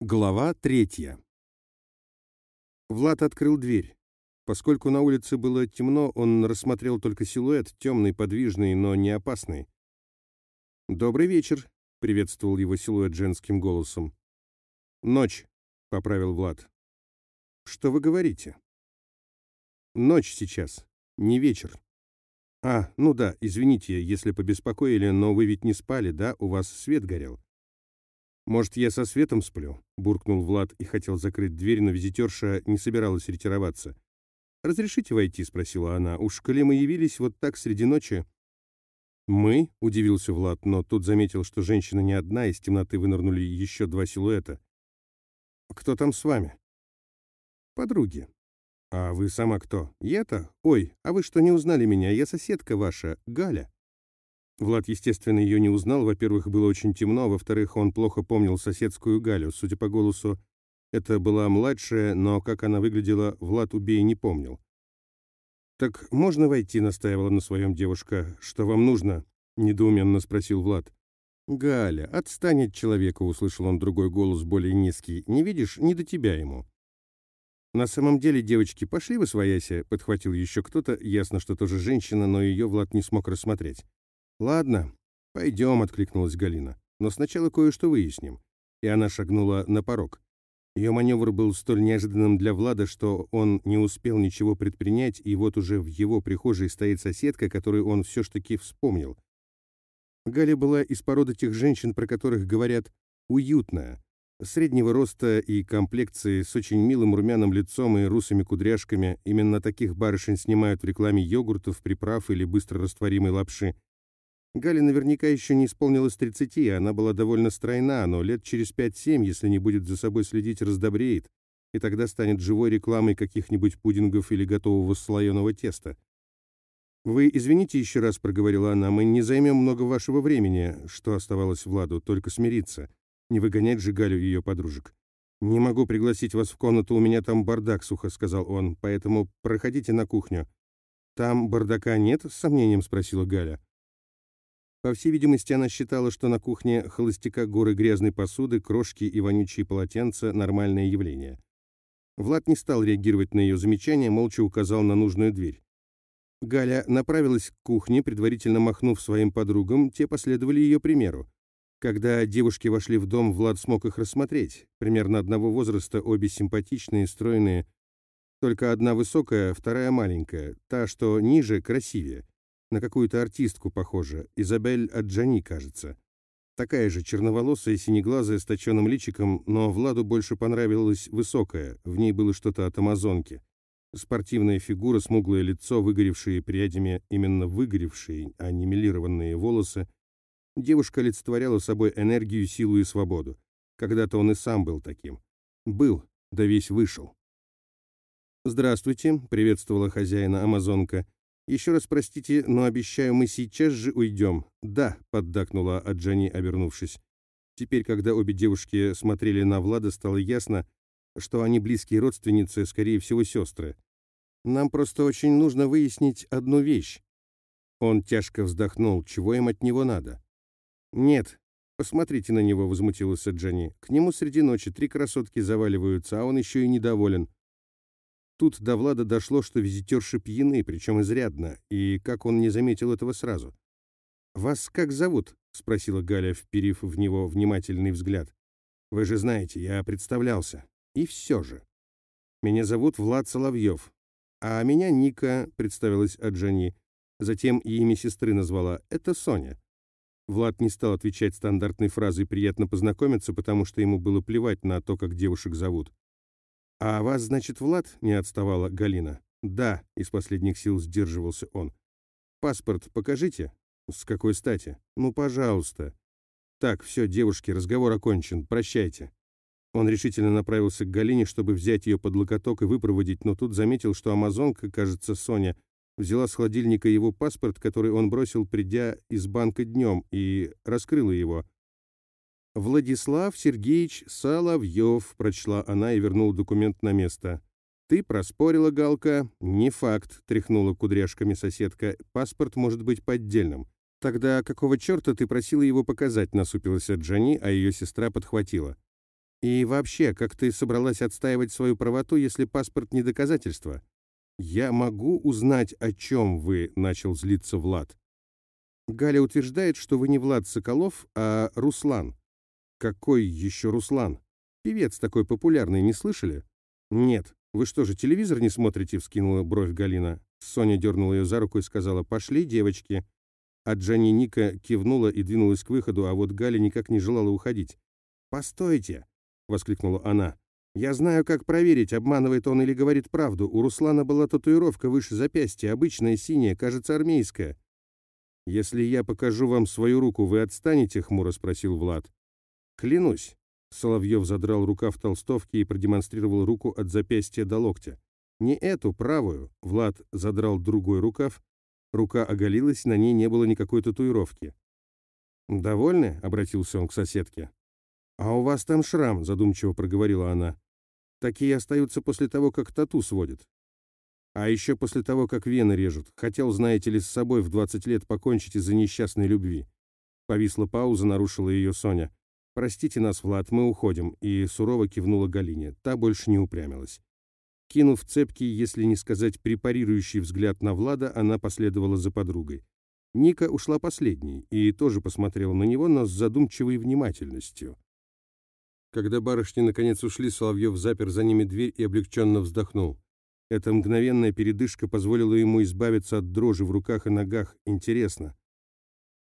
Глава третья. Влад открыл дверь. Поскольку на улице было темно, он рассмотрел только силуэт, темный, подвижный, но не опасный. «Добрый вечер», — приветствовал его силуэт женским голосом. «Ночь», — поправил Влад. «Что вы говорите?» «Ночь сейчас, не вечер». «А, ну да, извините, если побеспокоили, но вы ведь не спали, да? У вас свет горел». «Может, я со светом сплю?» — буркнул Влад и хотел закрыть дверь, но визитерша не собиралась ретироваться. «Разрешите войти?» — спросила она. «Уж коли мы явились вот так среди ночи...» «Мы?» — удивился Влад, но тут заметил, что женщина не одна, из темноты вынырнули еще два силуэта. «Кто там с вами?» «Подруги». «А вы сама кто?» «Я-то? Ой, а вы что, не узнали меня? Я соседка ваша, Галя». Влад, естественно, ее не узнал. Во-первых, было очень темно, во-вторых, он плохо помнил соседскую Галю. Судя по голосу, это была младшая, но как она выглядела, Влад убей не помнил. «Так можно войти?» — настаивала на своем девушка. «Что вам нужно?» — недоуменно спросил Влад. «Галя, отстань от человека», — услышал он другой голос, более низкий. «Не видишь? Не до тебя ему». «На самом деле, девочки, пошли вы свояся», — подхватил еще кто-то. Ясно, что тоже женщина, но ее Влад не смог рассмотреть. «Ладно, пойдем», — откликнулась Галина. «Но сначала кое-что выясним». И она шагнула на порог. Ее маневр был столь неожиданным для Влада, что он не успел ничего предпринять, и вот уже в его прихожей стоит соседка, которую он все ж таки вспомнил. Галя была из породы тех женщин, про которых говорят «уютная», среднего роста и комплекции, с очень милым румяным лицом и русыми кудряшками. Именно таких барышень снимают в рекламе йогуртов, приправ или быстрорастворимой лапши. Гале наверняка еще не исполнилось 30, она была довольно стройна, но лет через 5-7, если не будет за собой следить, раздобреет, и тогда станет живой рекламой каких-нибудь пудингов или готового слоеного теста. «Вы извините еще раз», — проговорила она, — «мы не займем много вашего времени, что оставалось Владу, только смириться, не выгонять же Галю и ее подружек». «Не могу пригласить вас в комнату, у меня там бардак», — сухо сказал он, — «поэтому проходите на кухню». «Там бардака нет?» — с сомнением спросила Галя. По всей видимости, она считала, что на кухне холостяка горы грязной посуды, крошки и вонючие полотенца – нормальное явление. Влад не стал реагировать на ее замечание, молча указал на нужную дверь. Галя направилась к кухне, предварительно махнув своим подругам, те последовали ее примеру. Когда девушки вошли в дом, Влад смог их рассмотреть. Примерно одного возраста, обе симпатичные, стройные. Только одна высокая, вторая маленькая. Та, что ниже, красивее. На какую-то артистку похожа. Изабель Аджани, кажется. Такая же черноволосая, синеглазая, с точенным личиком, но Владу больше понравилась высокая, в ней было что-то от амазонки. Спортивная фигура, смуглое лицо, выгоревшие прядями, именно выгоревшие, а не милированные волосы. Девушка олицетворяла собой энергию, силу и свободу. Когда-то он и сам был таким. Был, да весь вышел. «Здравствуйте», — приветствовала хозяина амазонка. «Еще раз простите, но обещаю, мы сейчас же уйдем». «Да», — поддакнула Аджани, обернувшись. Теперь, когда обе девушки смотрели на Влада, стало ясно, что они близкие родственницы, скорее всего, сестры. «Нам просто очень нужно выяснить одну вещь». Он тяжко вздохнул. Чего им от него надо? «Нет, посмотрите на него», — возмутилась Аджани. «К нему среди ночи три красотки заваливаются, а он еще и недоволен. Тут до Влада дошло, что визитерши пьяны, причем изрядно, и как он не заметил этого сразу. «Вас как зовут?» — спросила Галя, вперив в него внимательный взгляд. «Вы же знаете, я представлялся. И все же. Меня зовут Влад Соловьев. А меня Ника», — представилась Аджани. Затем имя сестры назвала. «Это Соня». Влад не стал отвечать стандартной фразой «приятно познакомиться», потому что ему было плевать на то, как девушек зовут. «А вас, значит, Влад?» — не отставала Галина. «Да», — из последних сил сдерживался он. «Паспорт покажите». «С какой стати?» «Ну, пожалуйста». «Так, все, девушки, разговор окончен. Прощайте». Он решительно направился к Галине, чтобы взять ее под локоток и выпроводить, но тут заметил, что амазонка, кажется, Соня, взяла с холодильника его паспорт, который он бросил, придя из банка днем, и раскрыла его. «Владислав Сергеевич Соловьев», — прочла она и вернула документ на место. «Ты проспорила, Галка?» «Не факт», — тряхнула кудряшками соседка. «Паспорт может быть поддельным». «Тогда какого черта ты просила его показать?» — насупилась Джани, а ее сестра подхватила. И вообще, как ты собралась отстаивать свою правоту, если паспорт не доказательство? Я могу узнать, о чем вы, начал злиться Влад. Галя утверждает, что вы не Влад Соколов, а Руслан. Какой еще Руслан? Певец такой популярный, не слышали? Нет. Вы что же, телевизор не смотрите? Вскинула бровь Галина. Соня дернула ее за руку и сказала, пошли, девочки. А Джанни Ника кивнула и двинулась к выходу, а вот Галя никак не желала уходить. «Постойте!» — воскликнула она. «Я знаю, как проверить, обманывает он или говорит правду. У Руслана была татуировка выше запястья, обычная синяя, кажется, армейская». «Если я покажу вам свою руку, вы отстанете?» — хмуро спросил Влад. «Клянусь». Соловьев задрал рукав толстовки и продемонстрировал руку от запястья до локтя. «Не эту, правую». Влад задрал другой рукав. Рука оголилась, на ней не было никакой татуировки. «Довольны?» — обратился он к соседке. «А у вас там шрам», — задумчиво проговорила она. «Такие остаются после того, как тату сводят. А еще после того, как вены режут. Хотел, знаете ли, с собой в 20 лет покончить из-за несчастной любви». Повисла пауза, нарушила ее Соня. «Простите нас, Влад, мы уходим», и сурово кивнула Галине. Та больше не упрямилась. Кинув цепкий, если не сказать препарирующий взгляд на Влада, она последовала за подругой. Ника ушла последней и тоже посмотрела на него, но с задумчивой внимательностью. Когда барышни наконец ушли, Соловьев запер за ними дверь и облегченно вздохнул. Эта мгновенная передышка позволила ему избавиться от дрожи в руках и ногах. Интересно.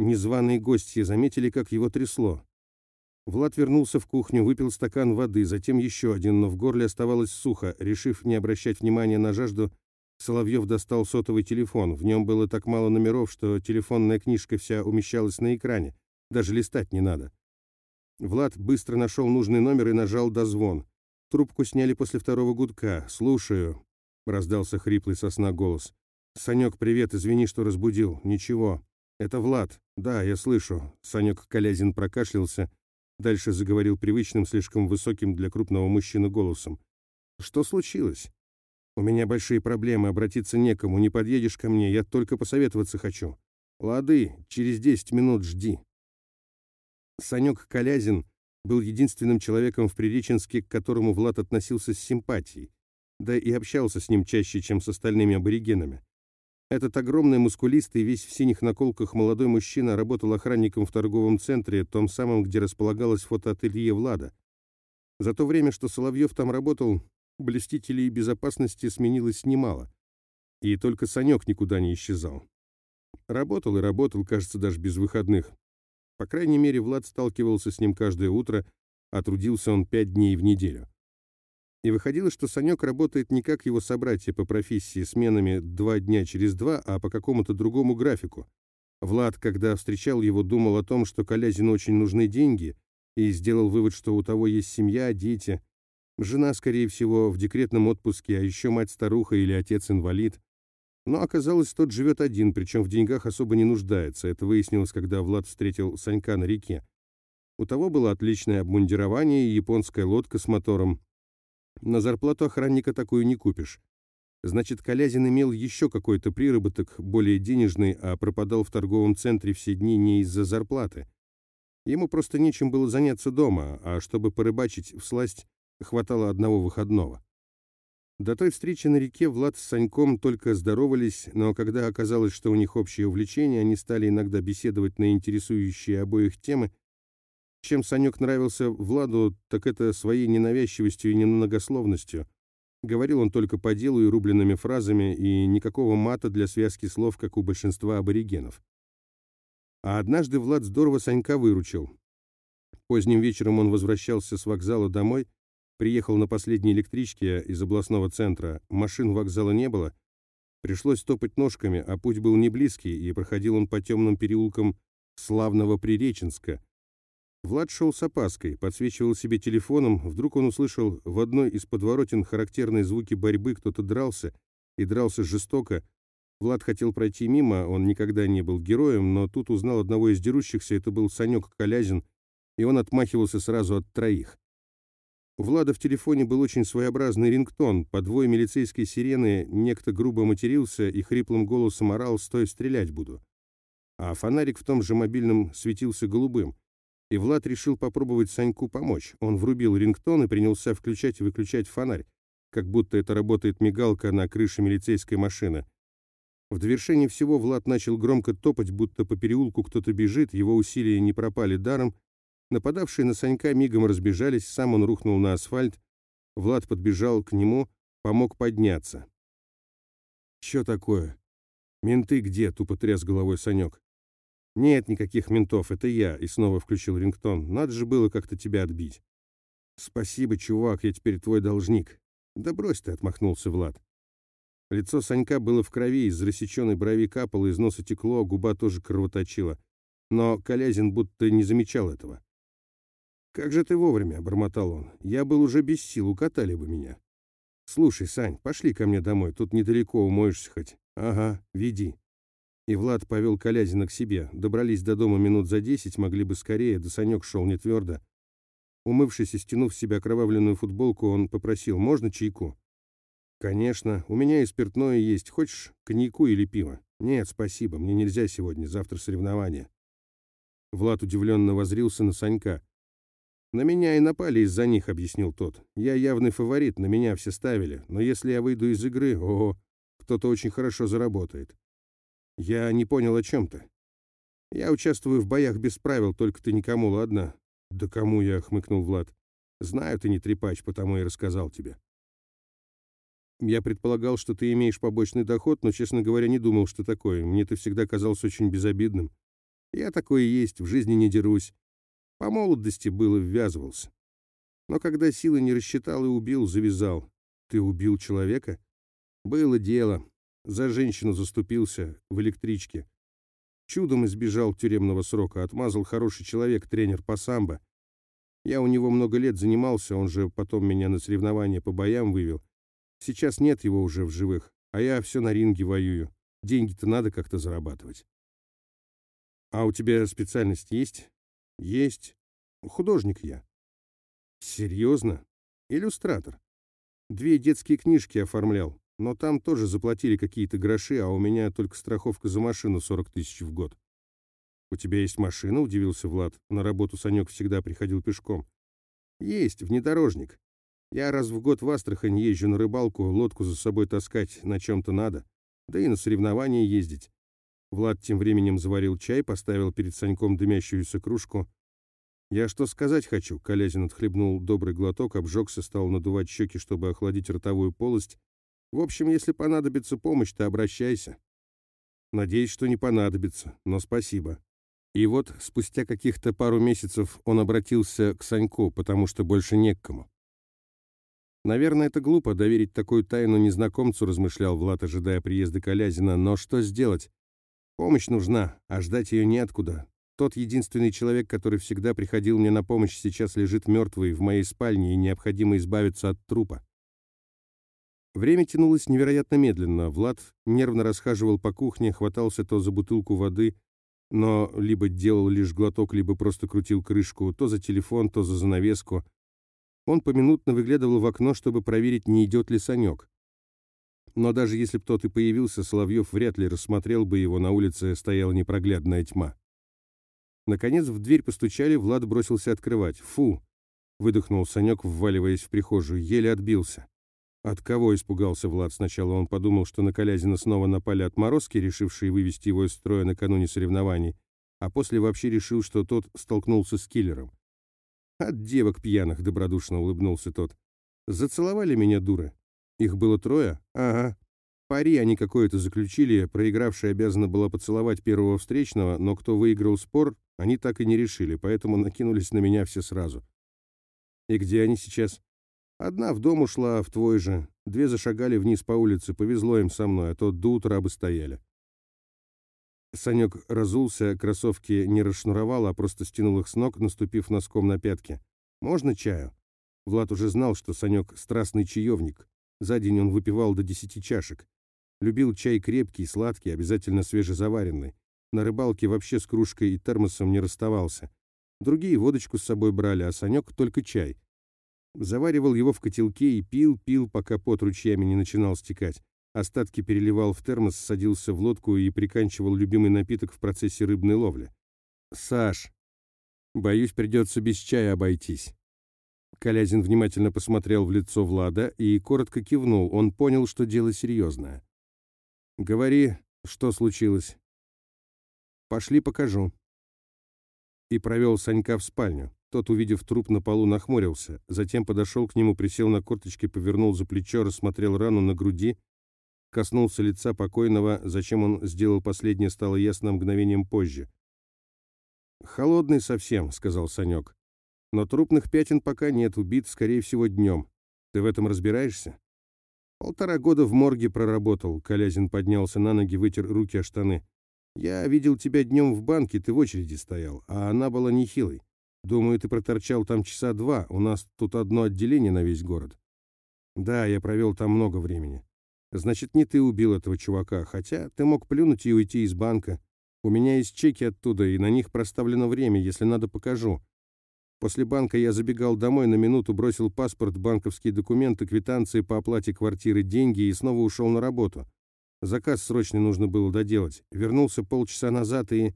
Незваные гости заметили, как его трясло. Влад вернулся в кухню, выпил стакан воды, затем еще один, но в горле оставалось сухо. Решив не обращать внимания на жажду, Соловьев достал сотовый телефон. В нем было так мало номеров, что телефонная книжка вся умещалась на экране. Даже листать не надо. Влад быстро нашел нужный номер и нажал дозвон. Трубку сняли после второго гудка. «Слушаю», — раздался хриплый сосна голос. «Санек, привет, извини, что разбудил. Ничего. Это Влад. Да, я слышу». Санек Колязин прокашлялся. Дальше заговорил привычным, слишком высоким для крупного мужчины голосом. «Что случилось?» «У меня большие проблемы, обратиться некому. Не подъедешь ко мне, я только посоветоваться хочу». «Лады, через десять минут жди». Санек Колязин был единственным человеком в Приреченске, к которому Влад относился с симпатией, да и общался с ним чаще, чем с остальными аборигенами. Этот огромный, мускулистый, весь в синих наколках молодой мужчина работал охранником в торговом центре, том самом, где располагалось фотоателье Влада. За то время, что Соловьев там работал, блестителей безопасности сменилось немало. И только Санек никуда не исчезал. Работал и работал, кажется, даже без выходных. По крайней мере, Влад сталкивался с ним каждое утро, а трудился он пять дней в неделю. И выходило, что Санек работает не как его собратья по профессии сменами два дня через два, а по какому-то другому графику. Влад, когда встречал его, думал о том, что Колязину очень нужны деньги, и сделал вывод, что у того есть семья, дети. Жена, скорее всего, в декретном отпуске, а еще мать-старуха или отец-инвалид. Но оказалось, тот живет один, причем в деньгах особо не нуждается. Это выяснилось, когда Влад встретил Санька на реке. У того было отличное обмундирование и японская лодка с мотором. На зарплату охранника такую не купишь. Значит, Колязин имел еще какой-то приработок, более денежный, а пропадал в торговом центре все дни не из-за зарплаты. Ему просто нечем было заняться дома, а чтобы порыбачить в сласть, хватало одного выходного. До той встречи на реке Влад с Саньком только здоровались, но когда оказалось, что у них общее увлечение, они стали иногда беседовать на интересующие обоих темы. Чем Санек нравился Владу, так это своей ненавязчивостью и немногословностью. Говорил он только по делу и рубленными фразами, и никакого мата для связки слов, как у большинства аборигенов. А однажды Влад здорово Санька выручил. Поздним вечером он возвращался с вокзала домой, Приехал на последней электричке из областного центра. Машин вокзала не было. Пришлось топать ножками, а путь был не близкий, и проходил он по темным переулкам славного Приреченска. Влад шел с опаской, подсвечивал себе телефоном. Вдруг он услышал в одной из подворотен характерные звуки борьбы, кто-то дрался, и дрался жестоко. Влад хотел пройти мимо, он никогда не был героем, но тут узнал одного из дерущихся, это был Санек Колязин, и он отмахивался сразу от троих. У Влада в телефоне был очень своеобразный рингтон. По двое милицейской сирены некто грубо матерился и хриплым голосом орал «Стой, стрелять буду!». А фонарик в том же мобильном светился голубым. И Влад решил попробовать Саньку помочь. Он врубил рингтон и принялся включать и выключать фонарь, как будто это работает мигалка на крыше милицейской машины. В довершение всего Влад начал громко топать, будто по переулку кто-то бежит, его усилия не пропали даром. Нападавшие на Санька мигом разбежались, сам он рухнул на асфальт. Влад подбежал к нему, помог подняться. «Чё такое?» «Менты где?» — тупо тряс головой Санек. «Нет никаких ментов, это я», — и снова включил рингтон. «Надо же было как-то тебя отбить». «Спасибо, чувак, я теперь твой должник». «Да брось ты», — отмахнулся Влад. Лицо Санька было в крови, из рассеченной брови капало, из носа текло, губа тоже кровоточила. Но Колязин будто не замечал этого. «Как же ты вовремя», — бормотал он. «Я был уже без сил, укатали бы меня». «Слушай, Сань, пошли ко мне домой, тут недалеко, умоешься хоть». «Ага, веди». И Влад повел Колязина к себе. Добрались до дома минут за десять, могли бы скорее, да Санек шел не твердо. Умывшись и стянув с себя окровавленную футболку, он попросил, «Можно чайку?» «Конечно, у меня и спиртное есть. Хочешь коньяку или пиво?» «Нет, спасибо, мне нельзя сегодня, завтра соревнования». Влад удивленно возрился на Санька. «На меня и напали из-за них», — объяснил тот. «Я явный фаворит, на меня все ставили. Но если я выйду из игры, о, кто-то очень хорошо заработает». «Я не понял, о чем ты». «Я участвую в боях без правил, только ты никому, ладно?» «Да кому я?» — хмыкнул Влад. «Знаю, ты не трепач, потому и рассказал тебе». «Я предполагал, что ты имеешь побочный доход, но, честно говоря, не думал, что такое. Мне ты всегда казался очень безобидным. Я такой и есть, в жизни не дерусь. По молодости было ввязывался. Но когда силы не рассчитал и убил, завязал. Ты убил человека? Было дело. За женщину заступился в электричке. Чудом избежал тюремного срока, отмазал хороший человек, тренер по самбо. Я у него много лет занимался, он же потом меня на соревнования по боям вывел. Сейчас нет его уже в живых, а я все на ринге воюю. Деньги-то надо как-то зарабатывать. А у тебя специальность есть? Есть. Художник я. Серьезно? Иллюстратор. Две детские книжки оформлял, но там тоже заплатили какие-то гроши, а у меня только страховка за машину 40 тысяч в год. «У тебя есть машина?» — удивился Влад. На работу Санек всегда приходил пешком. «Есть, внедорожник. Я раз в год в Астрахань езжу на рыбалку, лодку за собой таскать на чем-то надо. Да и на соревнования ездить. Влад тем временем заварил чай, поставил перед Саньком дымящуюся кружку. «Я что сказать хочу?» Колязин отхлебнул добрый глоток, обжегся, стал надувать щеки, чтобы охладить ротовую полость. «В общем, если понадобится помощь, то обращайся». «Надеюсь, что не понадобится, но спасибо». И вот спустя каких-то пару месяцев он обратился к Саньку, потому что больше не к кому. Наверное, это глупо доверить такую тайну незнакомцу, размышлял Влад, ожидая приезда Колязина, но что сделать? Помощь нужна, а ждать ее неоткуда. Тот единственный человек, который всегда приходил мне на помощь, сейчас лежит мертвый в моей спальне, и необходимо избавиться от трупа. Время тянулось невероятно медленно. Влад нервно расхаживал по кухне, хватался то за бутылку воды, но либо делал лишь глоток, либо просто крутил крышку, то за телефон, то за занавеску. Он поминутно выглядывал в окно, чтобы проверить, не идет ли Санек. Но даже если б тот и появился, Соловьев вряд ли рассмотрел бы его, на улице стояла непроглядная тьма. Наконец в дверь постучали, Влад бросился открывать. «Фу!» — выдохнул Санек, вваливаясь в прихожую, еле отбился. От кого испугался Влад? Сначала он подумал, что на Колязина снова напали отморозки, решившие вывести его из строя накануне соревнований, а после вообще решил, что тот столкнулся с киллером. «От девок пьяных», — добродушно улыбнулся тот. «Зацеловали меня, дуры. Их было трое? Ага. Пари они какое-то заключили, проигравшая обязана была поцеловать первого встречного, но кто выиграл спор, они так и не решили, поэтому накинулись на меня все сразу. И где они сейчас? Одна в дом ушла, а в твой же. Две зашагали вниз по улице, повезло им со мной, а то до утра бы стояли. Санек разулся, кроссовки не расшнуровал, а просто стянул их с ног, наступив носком на пятки. «Можно чаю?» Влад уже знал, что Санек — страстный чаевник. За день он выпивал до десяти чашек. Любил чай крепкий, сладкий, обязательно свежезаваренный. На рыбалке вообще с кружкой и термосом не расставался. Другие водочку с собой брали, а Санек только чай. Заваривал его в котелке и пил, пил, пока пот ручьями не начинал стекать. Остатки переливал в термос, садился в лодку и приканчивал любимый напиток в процессе рыбной ловли. «Саш!» Боюсь, придется без чая обойтись. Калязин внимательно посмотрел в лицо Влада и коротко кивнул. Он понял, что дело серьезное. «Говори, что случилось?» «Пошли, покажу». И провел Санька в спальню. Тот, увидев труп на полу, нахмурился. Затем подошел к нему, присел на корточки, повернул за плечо, рассмотрел рану на груди, коснулся лица покойного. Зачем он сделал последнее, стало ясно мгновением позже. «Холодный совсем», — сказал Санек. «Но трупных пятен пока нет, убит, скорее всего, днем. Ты в этом разбираешься?» «Полтора года в морге проработал», — Колязин поднялся на ноги, вытер руки о штаны. «Я видел тебя днем в банке, ты в очереди стоял, а она была нехилой. Думаю, ты проторчал там часа два, у нас тут одно отделение на весь город». «Да, я провел там много времени». «Значит, не ты убил этого чувака, хотя ты мог плюнуть и уйти из банка. У меня есть чеки оттуда, и на них проставлено время, если надо, покажу. После банка я забегал домой на минуту, бросил паспорт, банковские документы, квитанции по оплате квартиры, деньги и снова ушел на работу. Заказ срочный нужно было доделать. Вернулся полчаса назад и...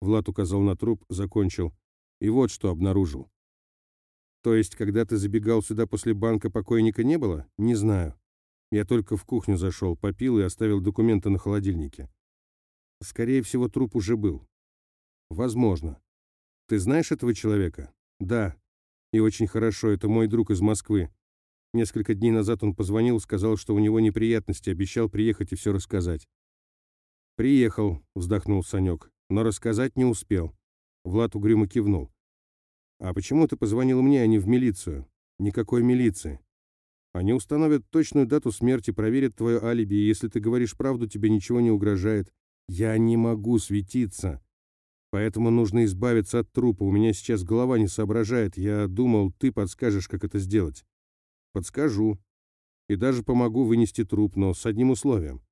Влад указал на труп, закончил. И вот что обнаружил. То есть, когда ты забегал сюда после банка, покойника не было? Не знаю. Я только в кухню зашел, попил и оставил документы на холодильнике. Скорее всего, труп уже был. Возможно. Ты знаешь этого человека? Да. И очень хорошо, это мой друг из Москвы. Несколько дней назад он позвонил, сказал, что у него неприятности, обещал приехать и все рассказать. «Приехал», — вздохнул Санек, — «но рассказать не успел». Влад угрюмо кивнул. «А почему ты позвонил мне, а не в милицию?» «Никакой милиции. Они установят точную дату смерти, проверят твое алиби, и если ты говоришь правду, тебе ничего не угрожает. Я не могу светиться. Поэтому нужно избавиться от трупа. У меня сейчас голова не соображает. Я думал, ты подскажешь, как это сделать. Подскажу. И даже помогу вынести труп, но с одним условием.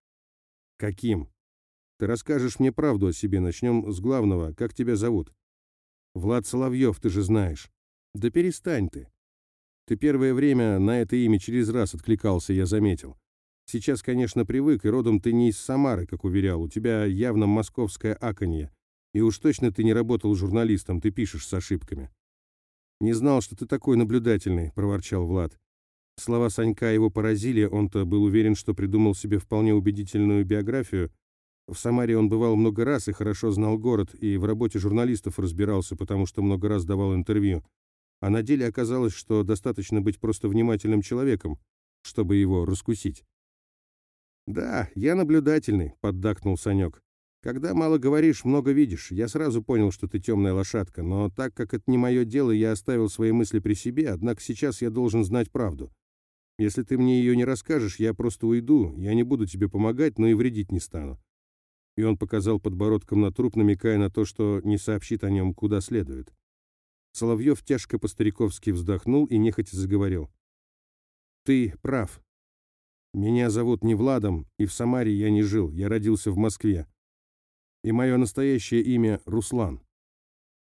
Каким? Ты расскажешь мне правду о себе. Начнем с главного. Как тебя зовут? Влад Соловьев, ты же знаешь. Да перестань ты. Ты первое время на это имя через раз откликался, я заметил. Сейчас, конечно, привык, и родом ты не из Самары, как уверял, у тебя явно московское аконье. И уж точно ты не работал журналистом, ты пишешь с ошибками. «Не знал, что ты такой наблюдательный», — проворчал Влад. Слова Санька его поразили, он-то был уверен, что придумал себе вполне убедительную биографию. В Самаре он бывал много раз и хорошо знал город, и в работе журналистов разбирался, потому что много раз давал интервью. А на деле оказалось, что достаточно быть просто внимательным человеком, чтобы его раскусить. «Да, я наблюдательный», — поддакнул Санек. «Когда мало говоришь, много видишь. Я сразу понял, что ты темная лошадка, но так как это не мое дело, я оставил свои мысли при себе, однако сейчас я должен знать правду. Если ты мне ее не расскажешь, я просто уйду, я не буду тебе помогать, но и вредить не стану». И он показал подбородком на труп, намекая на то, что не сообщит о нем куда следует. Соловьев тяжко по-стариковски вздохнул и нехотя заговорил. «Ты прав. Меня зовут не Владом, и в Самаре я не жил, я родился в Москве. И мое настоящее имя Руслан.